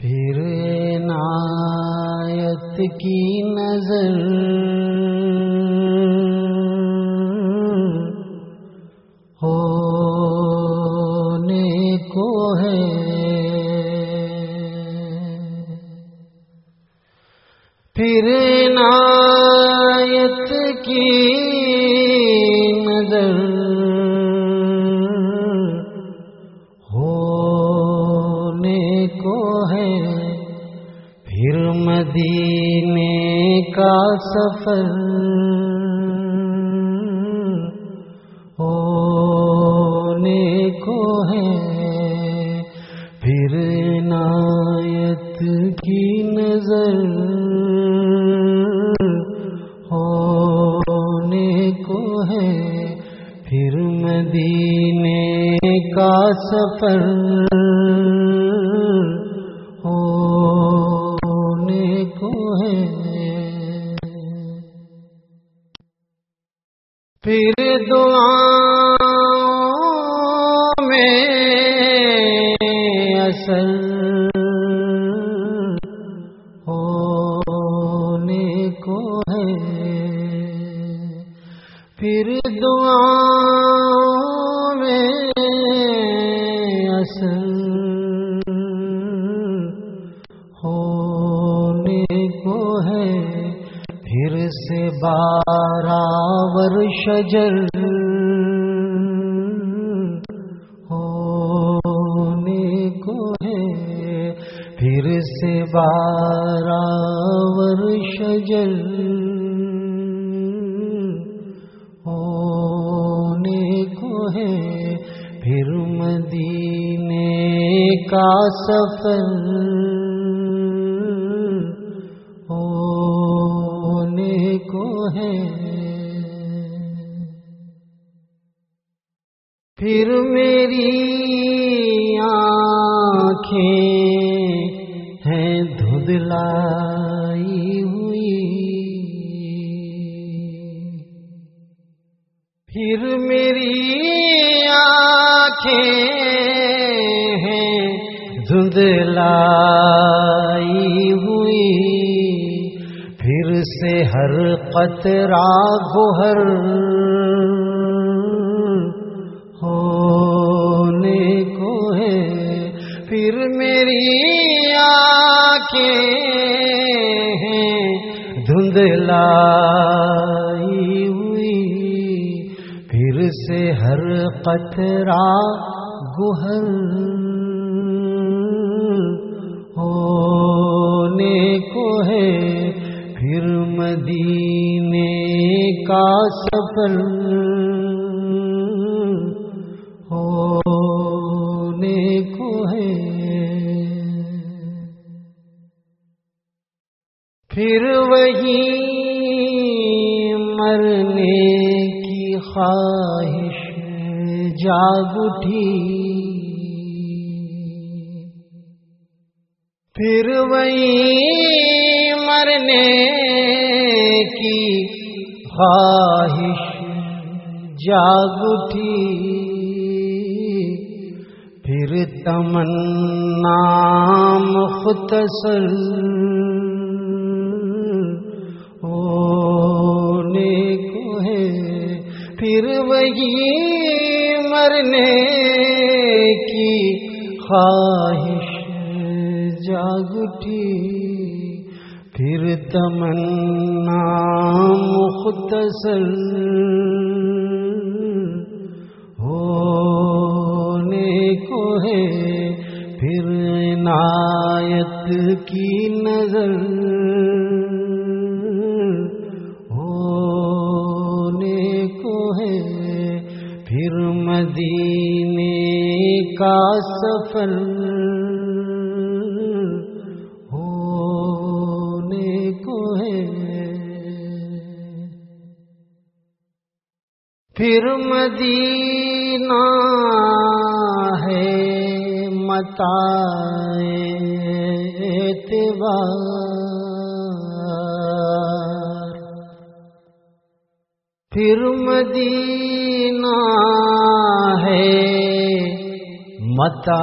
پھر نایت کی نظر کا پھر دعا میں اصل ہونے کو ہے۔ پھر دعا میں اصل ہونے کو ہے۔ پھر سے بات بارہ شجر ہونے کو ہے۔ پھر سے بارہ شجر ہونے کو ہے۔ پھر مدینے کا سفر میری آنکھیں ہیں دھدلائی ہوئی۔ پھر میری آنکھیں ہیں دھندلائی ہوئی۔ پھر سے ہر قطرہ گوہر پھر میری آنکھیں ہیں دھندلائی ہوئی۔ پھر سے ہر قطرہ گہر ہونے کو ہے۔ پھر مدینے کا سفر پھر وہی مرنے کی خواہش جاگ اٹھی۔ پھر وہی مرنے کی خواہش جاگ اٹھی۔ پھر تمنا مختصر پھر وہی مرنے کی خواہش جاگ اٹھی۔ پھر تمنا مختصر ہونے کو ہے۔ پھر عنایت کی نظر۔ پھر مدینے کا سفر ہونے کو ہے۔ پھر مدینہ ہے متا اعتبار۔ پھر مدینہ ہے۔ متا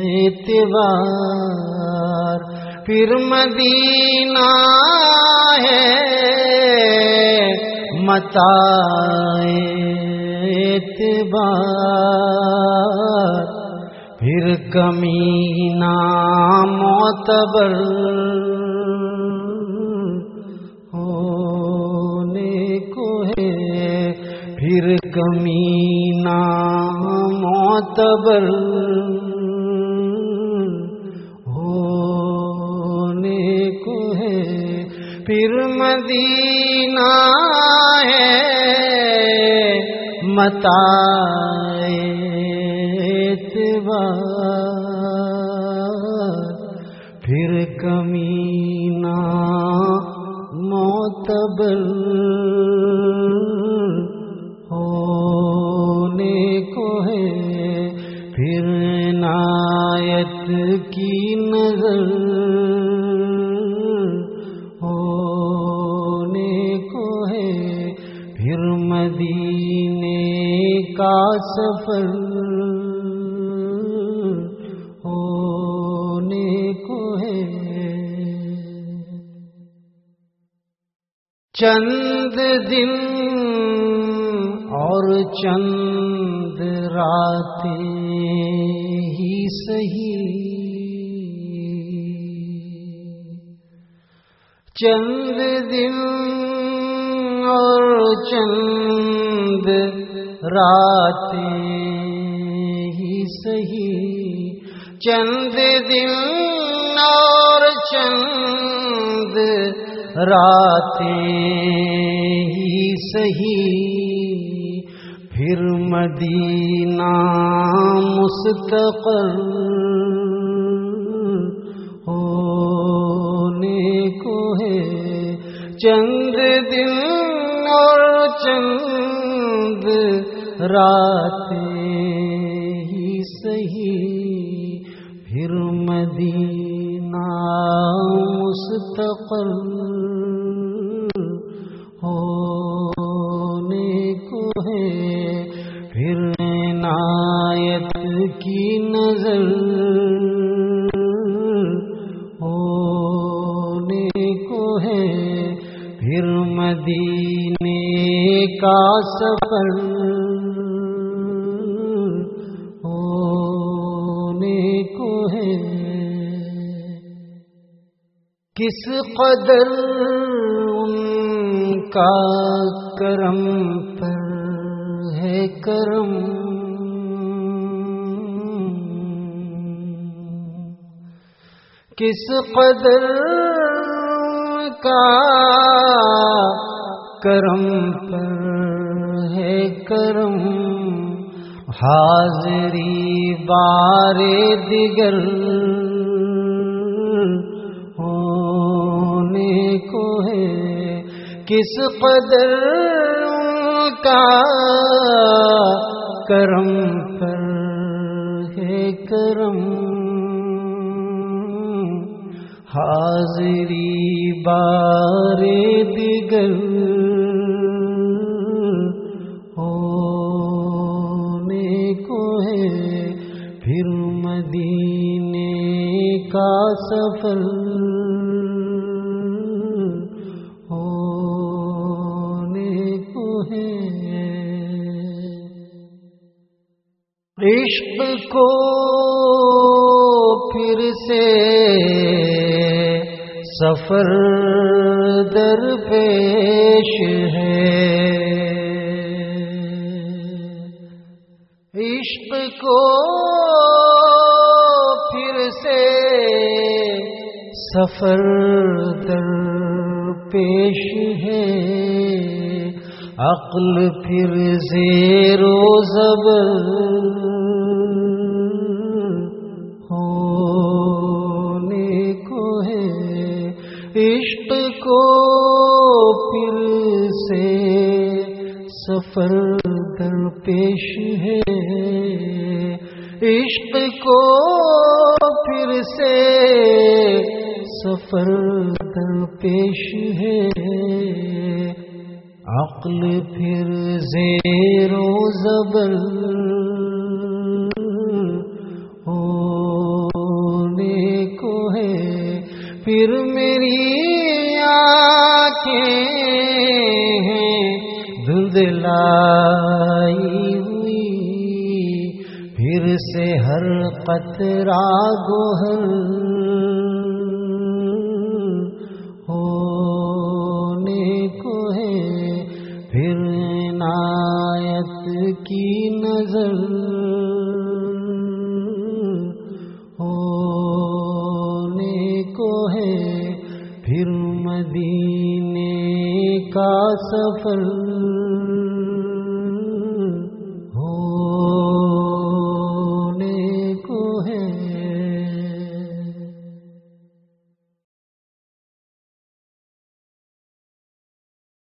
اعتبار۔ پھر مدینہ ہے۔ متا اعتبار۔ پھر کمینہ معتبر۔ کمینہ معتبر ہونے کو ہے پھر مدینہ ہے متا پھر کمینہ سفر ہونے کو ہے۔ چند دن اور چند راتیں ہی سہی چند دن اور چند راتیں ہی سہی چند دن اور چند راتیں ہی سہی پھر مدینہ مستقر ہونے کو ہے چند دن اور چند راتیں ہی سہی پھر مدینہ مستقل ہونے کو ہے۔ پھر عنایت کی نظر ہونے کو ہے۔ پھر مدینے کا سفر ہونے کو ہے۔ کس قدر ان کا کرم پر ہے کرم؟ کس قدر کا کرم پر حاضری بار دیگر ہونے کو ہے۔ کس قدر کا کرم پر ہے کرم۔ حاضری بار دیگر سفر ہونے کو ہے۔ عشق کو پھر سے سفر در پیش ہے۔ عشق کو سفر در پیش ہے۔ عقل پھر زیر و زبر ہونے کو ہے۔ عشق کو پھر سے سفر در پیش ہے۔ عشق عقل پھر زیر و زبر ہونے کو ہے۔ پھر میری آنکھیں دلائی ہوئی۔ پھر سے ہر قطرہ گوہر پھر مدینے کا سفر